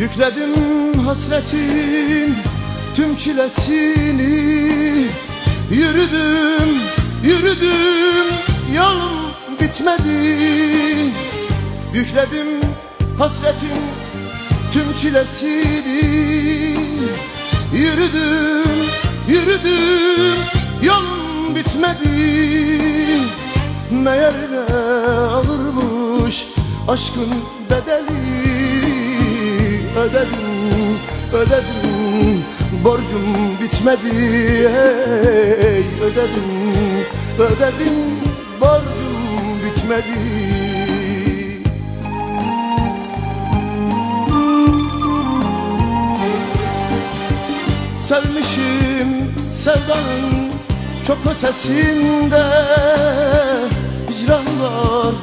Yükledim hasretin tüm çilesini. Yürüdüm, yürüdüm yolum bitmedi. Yükledim hasretin tüm çilesini. Yürüdüm, yürüdüm yolum bitmedi. Meğer ağırmış aşkın bedeli Ödedim, ödedim borcum bitmedi hey, Ödedim, ödedim borcum bitmedi. Sevmişim sevdanın çok ötesinde Hicran var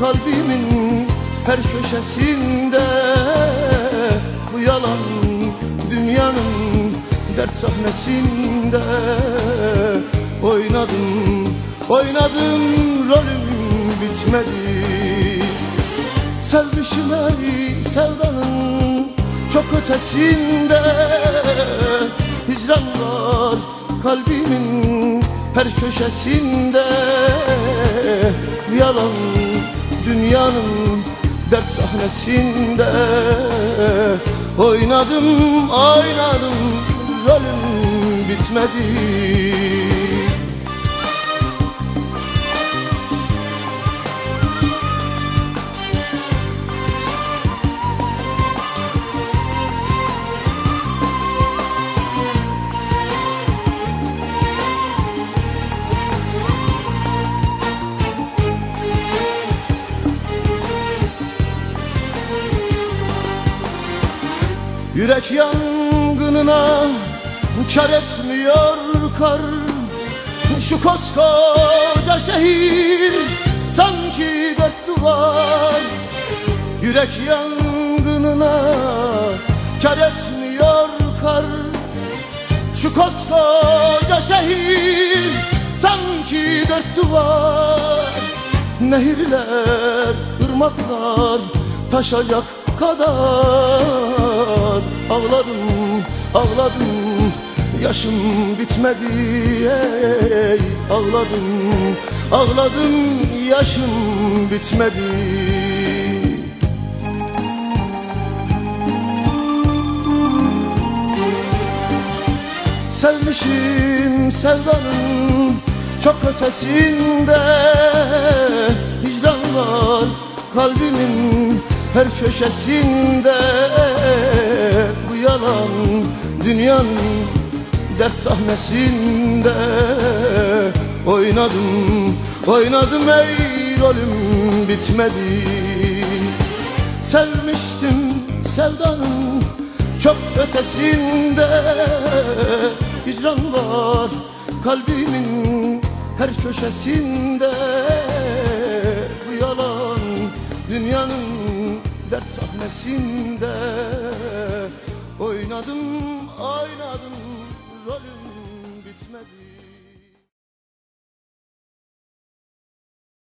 kalbimin her köşesinde yalan dünyanın dert sahnesinde. Oynadım, oynadım rolüm bitmedi. Sevmişim ey sevdanın çok ötesinde. Hicran var kalbimin her köşesinde. Yalan dünyanın dert sahnesinde Oynadım oynadım rolüm bitmedi Yürek yangınına kar etmiyor kar. Şu koskoca şehir sanki dört duvar. Yürek yangınına kar etmiyor kar. Şu koskoca şehir sanki dört duvar. Nehirler, ırmaklar taşacak kadar Ağladım, ağladım Yaşım bitmedi ey Ağladım, ağladım Yaşım bitmedi. Sevmişim sevdanın çok ötesinde Hicran var kalbimin her köşesinde yalan dünyanın dert sahnesinde. Oynadım, oynadım ey rolüm bitmedi. Sevmiştim sevdanın çok ötesinde. Hicran var kalbimin her köşesinde. Bu yalan dünyanın dert sahnesinde Oynadım oynadım rolüm bitmedi.